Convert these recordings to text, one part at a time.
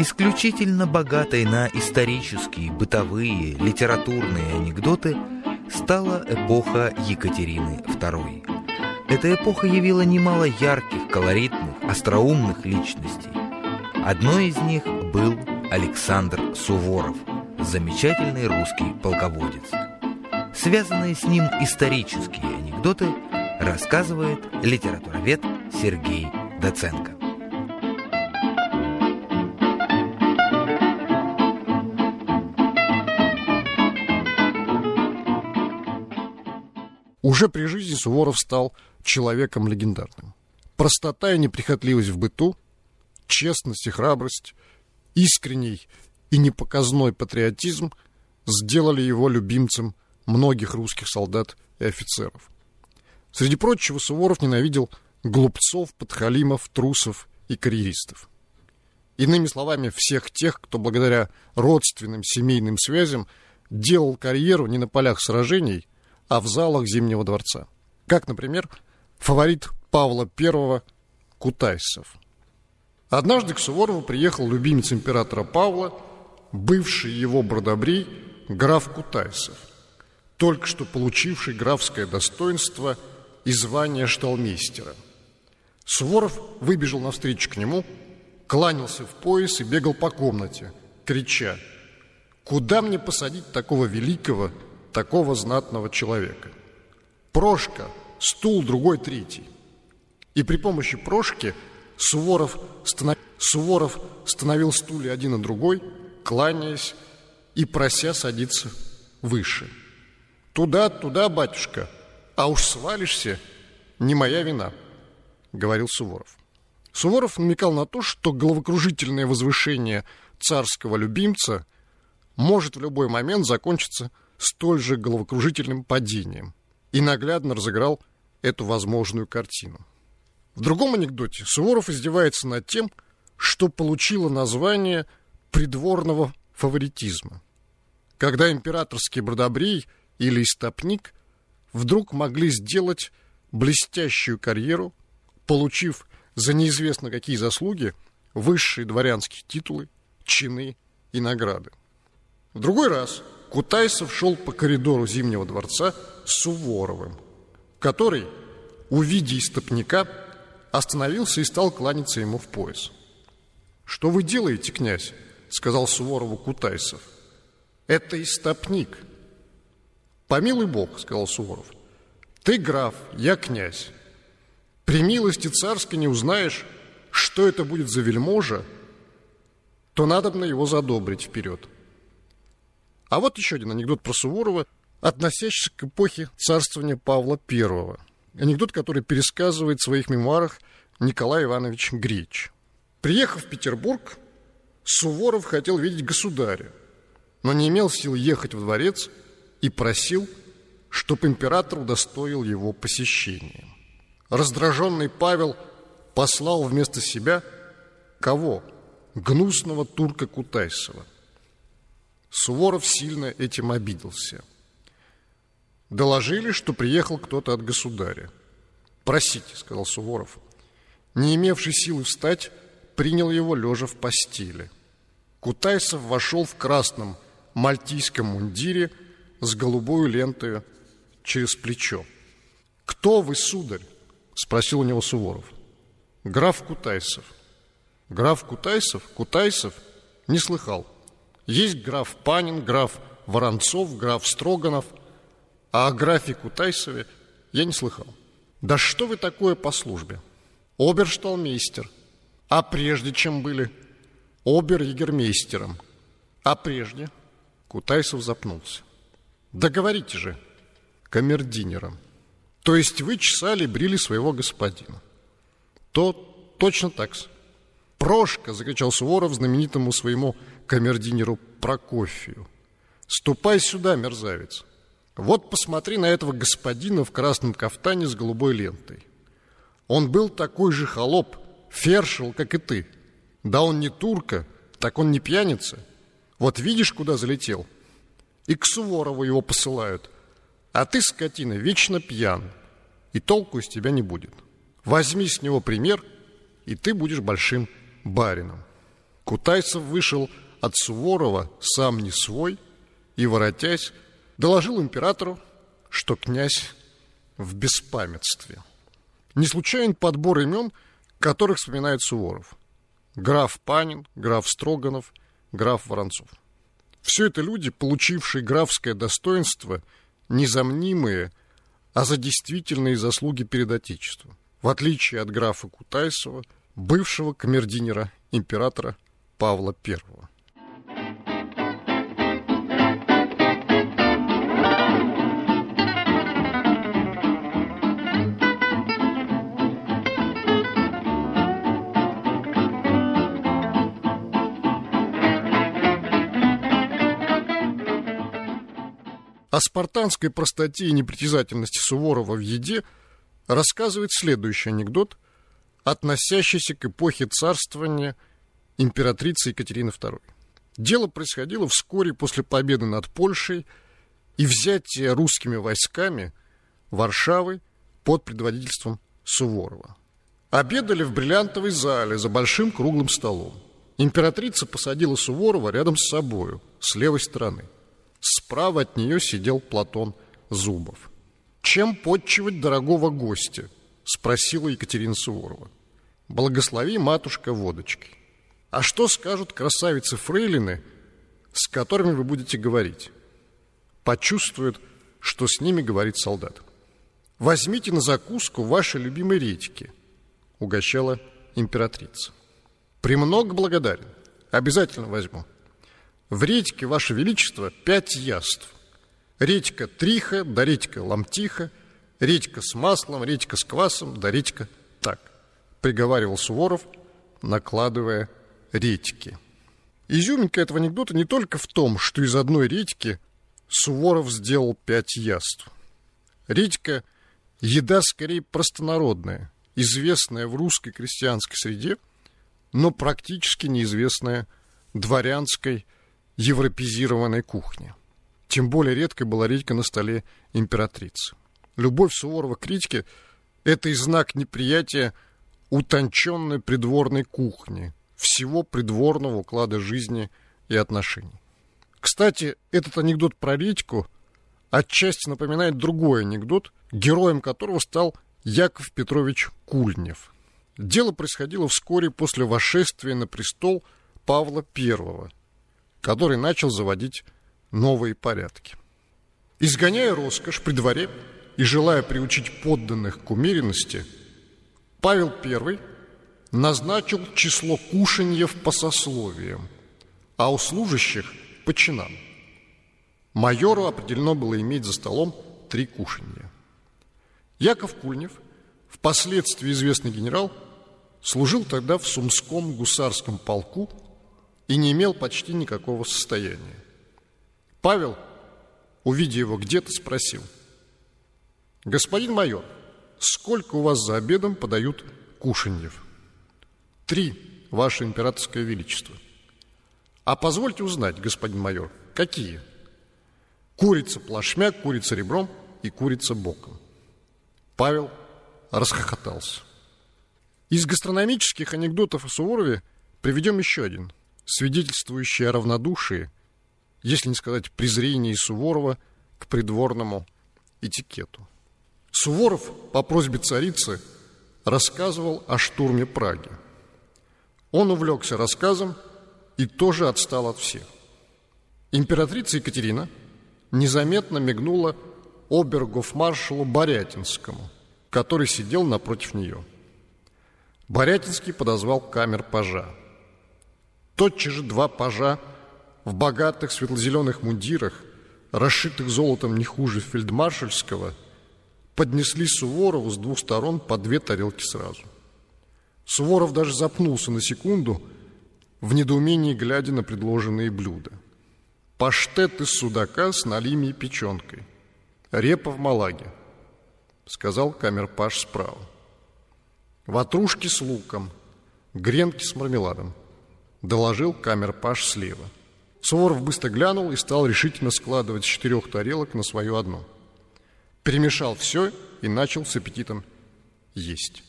Исключительно богатой на исторические, бытовые, литературные анекдоты стала эпоха Екатерины II. Эта эпоха явила немало ярких, колоритных, остроумных личностей. Одной из них был Александр Суворов, замечательный русский полководец. Связанные с ним исторические анекдоты рассказывает литературовед Сергей Доценко. Уже при жизни Суворов стал человеком легендарным. Простота и неприхотливость в быту, честность и храбрость, искренний и непоказной патриотизм сделали его любимцем многих русских солдат и офицеров. Среди прочего Суворов ненавидел глупцов, подхалимов, трусов и карьеристов. Иными словами, всех тех, кто благодаря родственным семейным связям делал карьеру не на полях сражений – а в залах Зимнего дворца. Как, например, фаворит Павла I Кутайсов. Однажды к Суворову приехал любимец императора Павла, бывший его бродобрей, граф Кутайсов, только что получивший графское достоинство и звание шталмейстера. Суворов выбежал навстречу к нему, кланялся в пояс и бегал по комнате, крича «Куда мне посадить такого великого, такого знатного человека. Прошка, стул другой третий. И при помощи прошки Суворов, станов... Суворов становил стулья один на другой, кланяясь и прося садиться выше. «Туда, туда, батюшка, а уж свалишься, не моя вина», — говорил Суворов. Суворов намекал на то, что головокружительное возвышение царского любимца может в любой момент закончиться столь же головокружительным падением и наглядно разыграл эту возможную картину. В другом анекдоте Суворов издевается над тем, что получило название придворного фаворитизма. Когда императорский бродобрей или истопник вдруг могли сделать блестящую карьеру, получив за неизвестно какие заслуги высшие дворянские титулы, чины и награды. В другой раз – Кутайсов шел по коридору Зимнего дворца с Суворовым, который, увидя истопника, остановился и стал кланяться ему в пояс. «Что вы делаете, князь?» — сказал Суворову Кутайсов. «Это истопник». «Помилуй Бог», — сказал Суворов. «Ты граф, я князь. При милости царской не узнаешь, что это будет за вельможа, то надо бы его задобрить вперед». А вот еще один анекдот про Суворова, относящийся к эпохе царствования Павла I. Анекдот, который пересказывает в своих мемуарах Николай Иванович Греч. Приехав в Петербург, Суворов хотел видеть государя, но не имел сил ехать в дворец и просил, чтобы император удостоил его посещения. Раздраженный Павел послал вместо себя кого? Гнусного турка Кутайсова – Суворов сильно этим обиделся. Доложили, что приехал кто-то от государя. «Просите», — сказал Суворов. Не имевший силы встать, принял его лежа в постели. Кутайсов вошел в красном мальтийском мундире с голубой лентой через плечо. «Кто вы, сударь?» — спросил у него Суворов. «Граф Кутайсов». «Граф Кутайсов? Кутайсов?» Не слыхал. Есть граф Панин, граф Воронцов, граф Строганов, а о графе Кутайсове я не слыхал. Да что вы такое по службе? Обершталмейстер. А прежде чем были? Обер-егермейстером. А прежде? Кутайсов запнулся. Да говорите же, камердинером. То есть вы чесали, брили своего господина. То точно так -с. Прошка, закричал Суворов знаменитому своему камердинеру Прокофию. «Ступай сюда, мерзавец! Вот посмотри на этого господина в красном кафтане с голубой лентой. Он был такой же холоп, фершел, как и ты. Да он не турка, так он не пьяница. Вот видишь, куда залетел? И к Суворову его посылают. А ты, скотина, вечно пьян, и толку из тебя не будет. Возьми с него пример, и ты будешь большим барином. Кутайсов вышел от Суворова сам не свой и, воротясь, доложил императору, что князь в беспамятстве. Не случайен подбор имен, которых вспоминает Суворов. Граф Панин, граф Строганов, граф Воронцов. Все это люди, получившие графское достоинство, незамнимые, а за действительные заслуги перед Отечеством. В отличие от графа Кутайсова, бывшего камердинера императора Павла I. О спартанской простоте и непритязательности Суворова в еде рассказывает следующий анекдот, относящийся к эпохе царствования императрицы Екатерины II. Дело происходило вскоре после победы над Польшей и взятия русскими войсками Варшавы под предводительством Суворова. Обедали в бриллиантовой зале за большим круглым столом. Императрица посадила Суворова рядом с собою, с левой стороны – Справа от нее сидел Платон Зубов. «Чем подчивать дорогого гостя?» – спросила Екатерина Суворова. «Благослови, матушка, водочки». «А что скажут красавицы-фрейлины, с которыми вы будете говорить?» Почувствуют, что с ними говорит солдат. «Возьмите на закуску ваши любимые редьки», – угощала императрица. «Премного благодарен. Обязательно возьму». В редьке, Ваше Величество, пять яств. Редька триха, да редька ламтиха, редька с маслом, редька с квасом, да редька так, приговаривал Суворов, накладывая редьки. Изюминка этого анекдота не только в том, что из одной редьки Суворов сделал пять яств. Редька – еда скорее простонародная, известная в русской крестьянской среде, но практически неизвестная дворянской европезированной кухни. Тем более редкой была редька на столе императрицы. Любовь Суворова к редьке – это и знак неприятия утонченной придворной кухни, всего придворного уклада жизни и отношений. Кстати, этот анекдот про редьку отчасти напоминает другой анекдот, героем которого стал Яков Петрович Кульнев. Дело происходило вскоре после восшествия на престол Павла I – который начал заводить новые порядки. Изгоняя роскошь при дворе и желая приучить подданных к умеренности, Павел I назначил число кушаньев по сословиям, а у служащих – по чинам. Майору определено было иметь за столом три кушанья. Яков Кульнев, впоследствии известный генерал, служил тогда в Сумском гусарском полку – и не имел почти никакого состояния. Павел, увидя его где-то, спросил, «Господин майор, сколько у вас за обедом подают кушаньев?» «Три, ваше императорское величество». «А позвольте узнать, господин майор, какие?» «Курица плашмя, курица ребром и курица боком». Павел расхохотался. Из гастрономических анекдотов о Суворове приведем еще один – свидетельствующее о равнодушии, если не сказать презрении Суворова к придворному этикету. Суворов по просьбе царицы рассказывал о штурме Праги. Он увлекся рассказом и тоже отстал от всех. Императрица Екатерина незаметно мигнула обергофмаршалу Борятинскому, который сидел напротив нее. Борятинский подозвал камер пажа. Тотчас же два пажа в богатых светло-зеленых мундирах, расшитых золотом не хуже фельдмаршальского, поднесли Суворову с двух сторон по две тарелки сразу. Суворов даже запнулся на секунду, в недоумении глядя на предложенные блюда. Паштет из судака с налими и печенкой. Репа в малаге, сказал камерпаш справа. Ватрушки с луком, гренки с мармеладом –— доложил камер-паш слева. Суворов быстро глянул и стал решительно складывать с четырех тарелок на свою одну перемешал все и начал с аппетитом есть.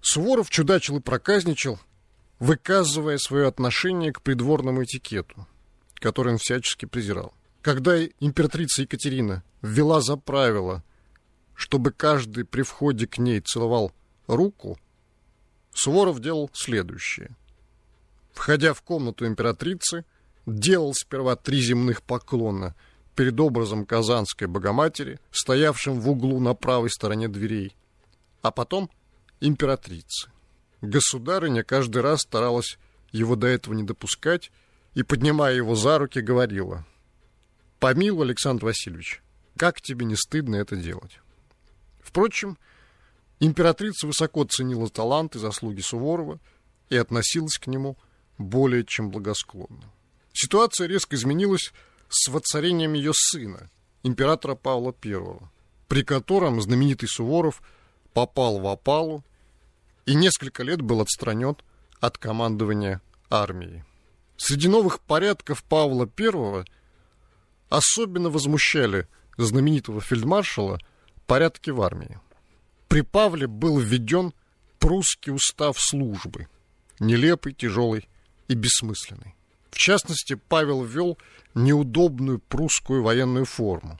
Суворов чудачил и проказничал, выказывая свое отношение к придворному этикету – который он всячески презирал. Когда императрица Екатерина ввела за правило, чтобы каждый при входе к ней целовал руку, Суворов делал следующее. Входя в комнату императрицы, делал сперва три земных поклона перед образом Казанской Богоматери, стоявшим в углу на правой стороне дверей, а потом императрицы. Государыня каждый раз старалась его до этого не допускать и, поднимая его за руки, говорила, «Помилуй, Александр Васильевич, как тебе не стыдно это делать?» Впрочем, императрица высоко ценила талант и заслуги Суворова и относилась к нему более чем благосклонно. Ситуация резко изменилась с воцарением ее сына, императора Павла I, при котором знаменитый Суворов попал в опалу и несколько лет был отстранен от командования армией. Среди новых порядков Павла I особенно возмущали знаменитого фельдмаршала порядки в армии. При Павле был введен прусский устав службы, нелепый, тяжелый и бессмысленный. В частности, Павел ввел неудобную прусскую военную форму,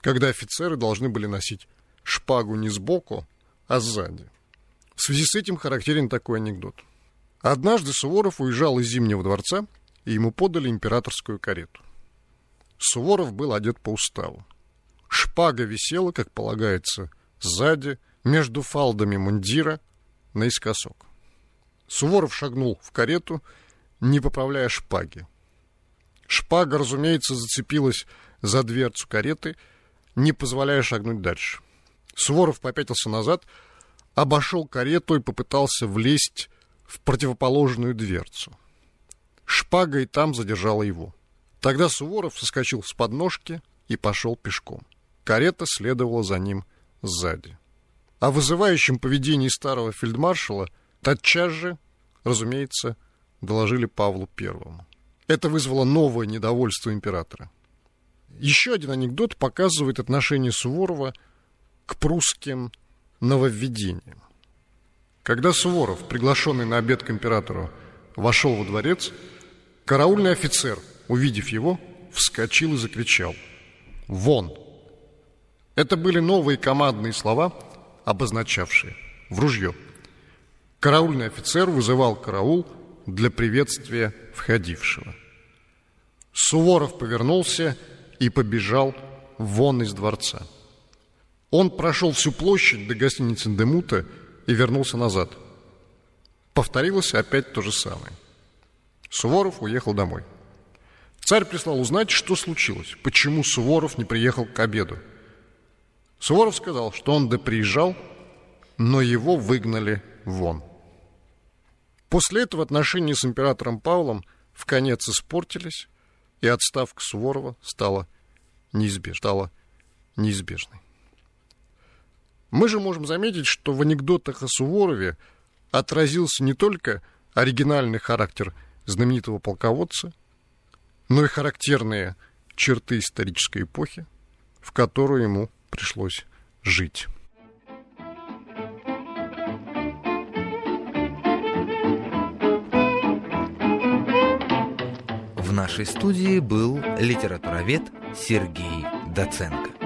когда офицеры должны были носить шпагу не сбоку, а сзади. В связи с этим характерен такой анекдот. Однажды Суворов уезжал из Зимнего дворца, и ему подали императорскую карету. Суворов был одет по уставу. Шпага висела, как полагается, сзади, между фалдами мундира, наискосок. Суворов шагнул в карету, не поправляя шпаги. Шпага, разумеется, зацепилась за дверцу кареты, не позволяя шагнуть дальше. Суворов попятился назад, обошел карету и попытался влезть в противоположную дверцу. Шпага и там задержала его. Тогда Суворов соскочил с подножки и пошел пешком. Карета следовала за ним сзади. О вызывающем поведении старого фельдмаршала тотчас же, разумеется, доложили Павлу Первому. Это вызвало новое недовольство императора. Еще один анекдот показывает отношение Суворова к прусским нововведениям. Когда Суворов, приглашенный на обед к императору, вошел во дворец, караульный офицер, увидев его, вскочил и закричал «Вон!». Это были новые командные слова, обозначавшие «в ружье». Караульный офицер вызывал караул для приветствия входившего. Суворов повернулся и побежал вон из дворца. Он прошел всю площадь до гостиницы Демута и вернулся назад. Повторилось опять то же самое. Суворов уехал домой. Царь прислал узнать, что случилось, почему Суворов не приехал к обеду. Суворов сказал, что он да приезжал, но его выгнали вон. После этого отношения с императором Павлом в конец испортились, и отставка Суворова стала, неизбеж... стала неизбежной. Мы же можем заметить, что в анекдотах о Суворове отразился не только оригинальный характер знаменитого полководца, но и характерные черты исторической эпохи, в которую ему пришлось жить. В нашей студии был литературовед Сергей Доценко.